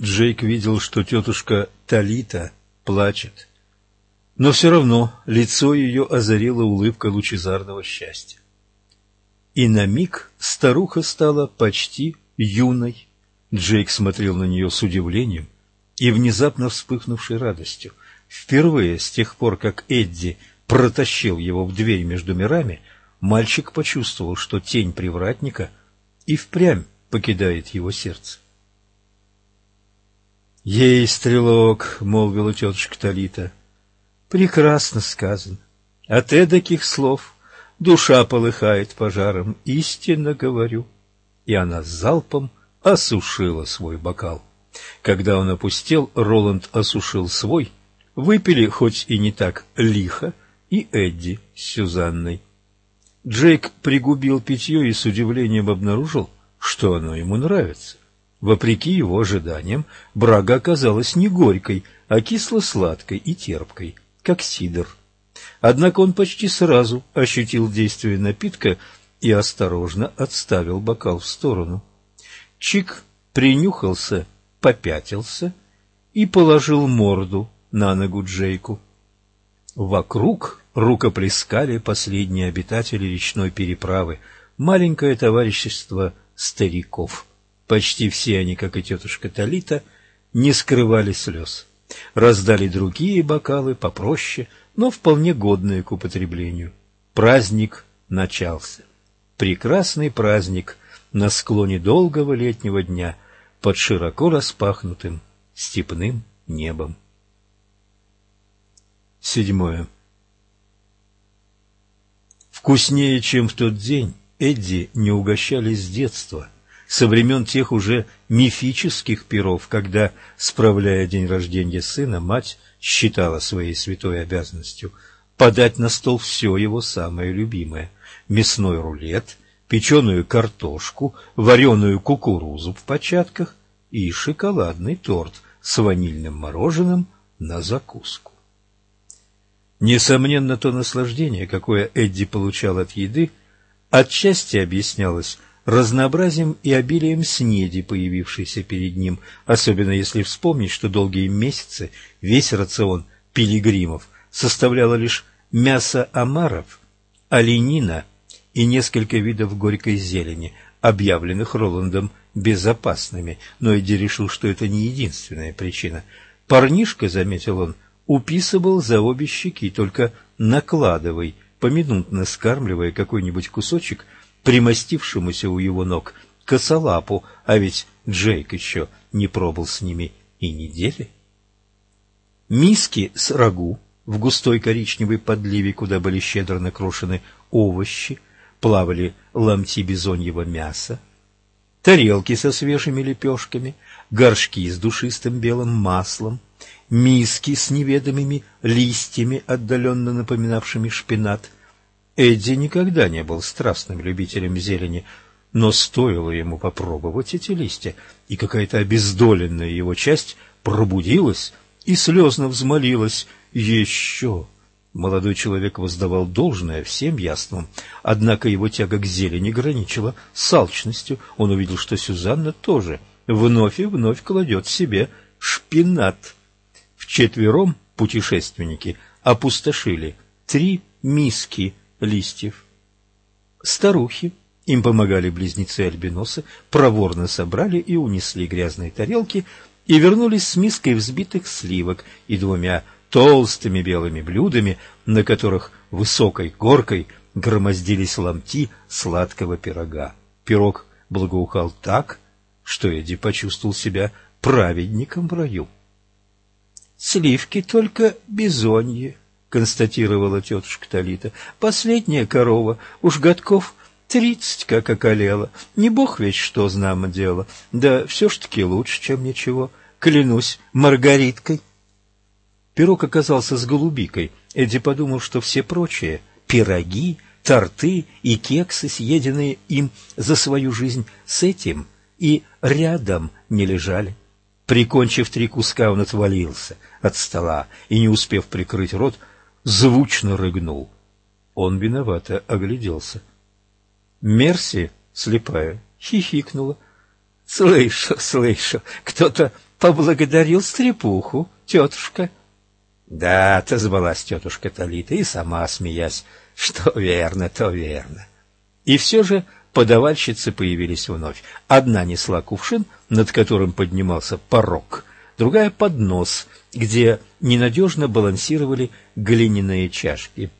Джейк видел, что тетушка Талита плачет, но все равно лицо ее озарила улыбка лучезарного счастья. И на миг старуха стала почти юной. Джейк смотрел на нее с удивлением и внезапно вспыхнувшей радостью. Впервые с тех пор, как Эдди протащил его в дверь между мирами, мальчик почувствовал, что тень привратника и впрямь покидает его сердце. «Ей, стрелок!» — молвила тетушка Талита. «Прекрасно сказано. От эдаких слов душа полыхает пожаром, истинно говорю». И она залпом осушила свой бокал. Когда он опустел, Роланд осушил свой. Выпили, хоть и не так лихо, и Эдди с Сюзанной. Джейк пригубил питье и с удивлением обнаружил, что оно ему нравится. Вопреки его ожиданиям, брага оказалась не горькой, а кисло-сладкой и терпкой, как сидр. Однако он почти сразу ощутил действие напитка и осторожно отставил бокал в сторону. Чик принюхался, попятился и положил морду на ногу Джейку. Вокруг рукоплескали последние обитатели речной переправы, маленькое товарищество стариков. Почти все они, как и тетушка Талита, не скрывали слез. Раздали другие бокалы, попроще, но вполне годные к употреблению. Праздник начался. Прекрасный праздник на склоне долгого летнего дня под широко распахнутым степным небом. Седьмое. Вкуснее, чем в тот день, Эдди не угощались с детства, со времен тех уже мифических пиров, когда, справляя день рождения сына, мать считала своей святой обязанностью подать на стол все его самое любимое – мясной рулет – печеную картошку, вареную кукурузу в початках и шоколадный торт с ванильным мороженым на закуску. Несомненно, то наслаждение, какое Эдди получал от еды, отчасти объяснялось разнообразием и обилием снеди, появившейся перед ним, особенно если вспомнить, что долгие месяцы весь рацион пилигримов составляло лишь мясо омаров, оленина и несколько видов горькой зелени, объявленных Роландом безопасными, но Эдди решил, что это не единственная причина. Парнишка, заметил он, уписывал за обе щеки, только накладывай, поминутно скармливая какой-нибудь кусочек примостившемуся у его ног косолапу, а ведь Джейк еще не пробыл с ними и недели. Миски с рагу в густой коричневой подливе, куда были щедро накрошены овощи, плавали ломти бизоньего мяса, тарелки со свежими лепешками, горшки с душистым белым маслом, миски с неведомыми листьями, отдаленно напоминавшими шпинат. Эдди никогда не был страстным любителем зелени, но стоило ему попробовать эти листья, и какая-то обездоленная его часть пробудилась и слезно взмолилась «Еще! Молодой человек воздавал должное всем яствам, однако его тяга к зелени граничила с алчностью. Он увидел, что Сюзанна тоже вновь и вновь кладет себе шпинат. Вчетвером путешественники опустошили три миски листьев. Старухи, им помогали близнецы-альбиносы, проворно собрали и унесли грязные тарелки и вернулись с миской взбитых сливок и двумя толстыми белыми блюдами, на которых высокой горкой громоздились ломти сладкого пирога. Пирог благоухал так, что Эдди почувствовал себя праведником в раю. — Сливки только бизонье, — констатировала тетушка Талита. — Последняя корова, уж годков тридцать как околела. Не бог ведь что знамо дело, да все ж таки лучше, чем ничего. Клянусь Маргариткой. — Пирог оказался с голубикой. Эдди подумал, что все прочие — пироги, торты и кексы, съеденные им за свою жизнь, с этим и рядом не лежали. Прикончив три куска, он отвалился от стола и, не успев прикрыть рот, звучно рыгнул. Он виновато огляделся. Мерси, слепая, хихикнула. — Слышу, слышу, кто-то поблагодарил стрепуху, тетушка. Да, отозвалась тетушка Талита и сама смеясь. Что верно, то верно. И все же подавальщицы появились вновь. Одна несла кувшин, над которым поднимался порог, другая — поднос, где ненадежно балансировали глиняные чашки.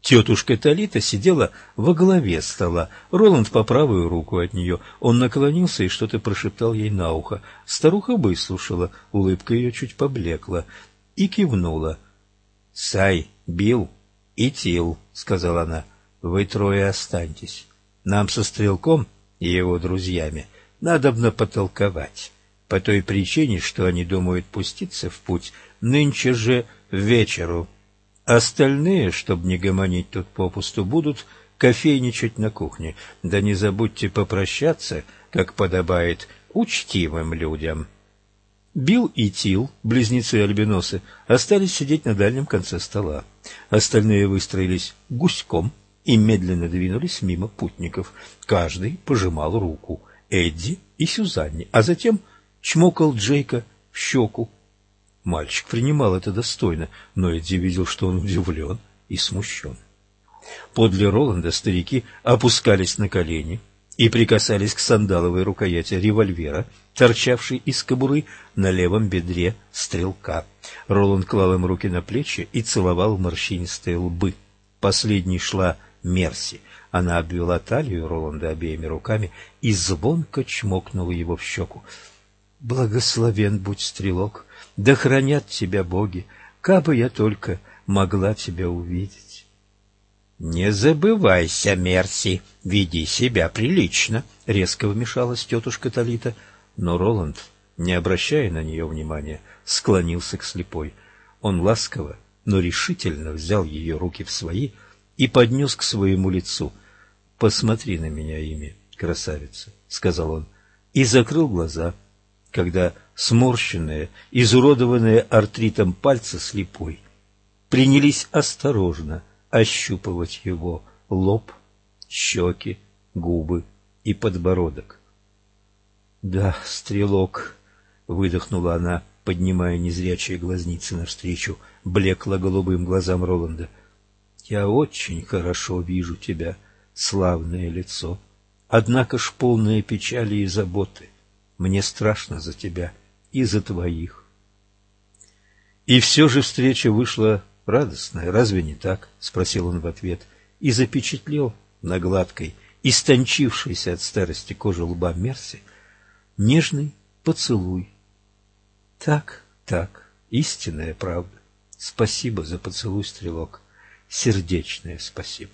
Тетушка Талита сидела во главе стола, Роланд по правую руку от нее. Он наклонился и что-то прошептал ей на ухо. Старуха выслушала, улыбка ее чуть поблекла и кивнула. — Сай, Бил и Тил, — сказала она, — вы трое останьтесь. Нам со Стрелком и его друзьями надобно потолковать, по той причине, что они думают пуститься в путь нынче же вечеру. Остальные, чтобы не гомонить тут попусту, будут кофейничать на кухне. Да не забудьте попрощаться, как подобает учтивым людям. Билл и Тил, близнецы-альбиносы, остались сидеть на дальнем конце стола. Остальные выстроились гуськом и медленно двинулись мимо путников. Каждый пожимал руку Эдди и Сюзанне, а затем чмокал Джейка в щеку. Мальчик принимал это достойно, но Эдди видел, что он удивлен и смущен. Подле Роланда старики опускались на колени и прикасались к сандаловой рукояти револьвера, торчавшей из кобуры на левом бедре стрелка. Роланд клал им руки на плечи и целовал морщинистые лбы. Последней шла Мерси. Она обвела талию Роланда обеими руками и звонко чмокнула его в щеку. «Благословен будь, стрелок!» Да хранят тебя боги, кабы я только могла тебя увидеть. — Не забывайся, Мерси, веди себя прилично, — резко вмешалась тетушка Талита. Но Роланд, не обращая на нее внимания, склонился к слепой. Он ласково, но решительно взял ее руки в свои и поднес к своему лицу. — Посмотри на меня ими, красавица, — сказал он, и закрыл глаза, когда сморщенные, изуродованные артритом пальцы слепой, принялись осторожно ощупывать его лоб, щеки, губы и подбородок. — Да, стрелок, — выдохнула она, поднимая незрячие глазницы навстречу блекло-голубым глазам Роланда. — Я очень хорошо вижу тебя, славное лицо, однако ж полное печали и заботы. Мне страшно за тебя. — и за твоих. И все же встреча вышла радостная, разве не так? — спросил он в ответ и запечатлел на гладкой, истончившейся от старости кожи лба Мерси, нежный поцелуй. Так, так, истинная правда. Спасибо за поцелуй, стрелок. Сердечное спасибо.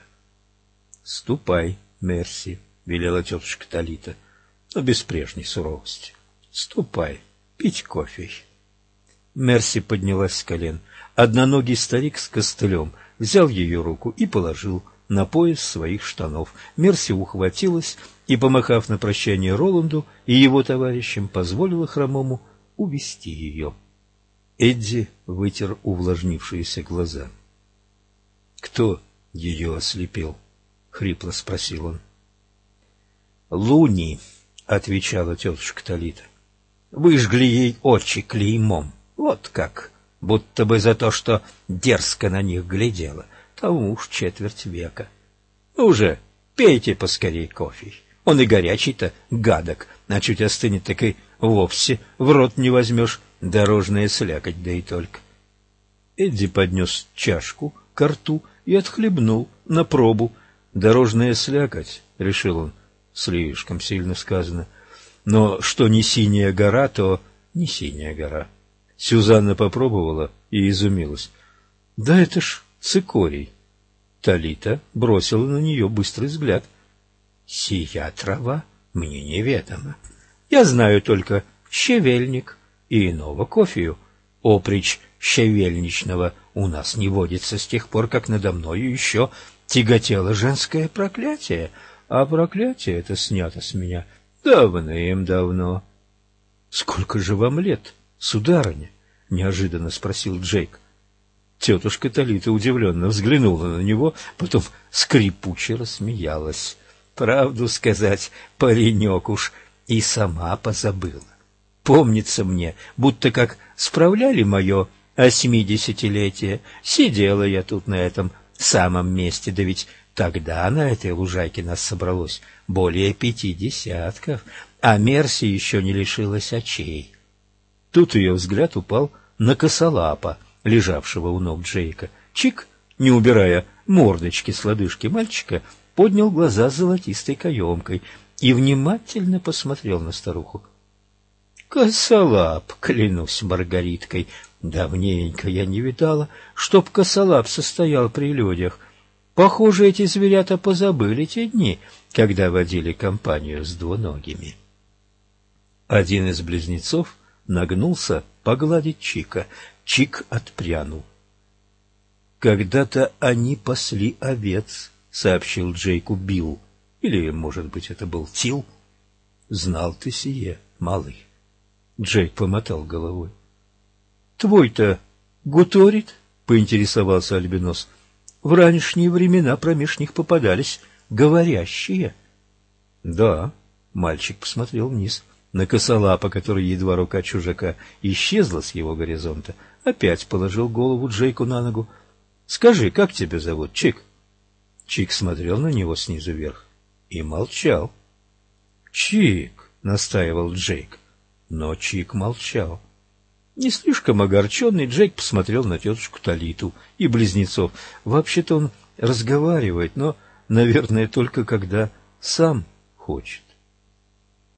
— Ступай, Мерси, — велела тетушка Талита, но без прежней суровости. — Ступай. — пить кофе. Мерси поднялась с колен. Одноногий старик с костылем взял ее руку и положил на пояс своих штанов. Мерси ухватилась и, помахав на прощание Роланду и его товарищам, позволила хромому увести ее. Эдди вытер увлажнившиеся глаза. — Кто ее ослепил? — хрипло спросил он. — Луни, — отвечала тетушка Талита выжгли ей очи клеймом. Вот как, будто бы за то, что дерзко на них глядела. Тому уж четверть века. Ну уже, пейте поскорей кофе. Он и горячий-то гадок, а чуть остынет, так и вовсе в рот не возьмешь. Дорожная слякоть, да и только. Эдди поднес чашку к рту и отхлебнул на пробу. Дорожная слякоть, — решил он, — слишком сильно сказано — но что не синяя гора, то не синяя гора. Сюзанна попробовала и изумилась. — Да это ж цикорий. Талита бросила на нее быстрый взгляд. — Сия трава мне неведома. Я знаю только щавельник и иного кофею. Оприч щавельничного у нас не водится с тех пор, как надо мною еще тяготело женское проклятие, а проклятие это снято с меня — Давным-давно. — Сколько же вам лет, сударыня? — неожиданно спросил Джейк. Тетушка Талита удивленно взглянула на него, потом скрипуче рассмеялась. Правду сказать, паренек уж и сама позабыла. Помнится мне, будто как справляли мое осьмидесятилетие, сидела я тут на этом самом месте, да ведь тогда на этой лужайке нас собралось более пяти десятков, а Мерси еще не лишилась очей. Тут ее взгляд упал на косолапа, лежавшего у ног Джейка. Чик, не убирая мордочки с лодыжки мальчика, поднял глаза с золотистой каемкой и внимательно посмотрел на старуху. Косолап, клянусь Маргариткой, давненько я не видала, чтоб косолап состоял при людях. Похоже, эти зверята позабыли те дни, когда водили компанию с двуногими. Один из близнецов нагнулся погладить Чика. Чик отпрянул. «Когда-то они пасли овец», — сообщил Джейку Билл. Или, может быть, это был Тил. «Знал ты сие, малый». Джейк помотал головой. «Твой-то гуторит?» — поинтересовался Альбинос. «В ранешние времена промеж них попадались говорящие». «Да», — мальчик посмотрел вниз на косолапа, который едва рука чужака исчезла с его горизонта, опять положил голову Джейку на ногу. «Скажи, как тебя зовут, Чик?» Чик смотрел на него снизу вверх и молчал. «Чик!» — настаивал Джейк. Но Чик молчал. Не слишком огорченный, Джейк посмотрел на тетушку Талиту и близнецов. Вообще-то он разговаривает, но, наверное, только когда сам хочет.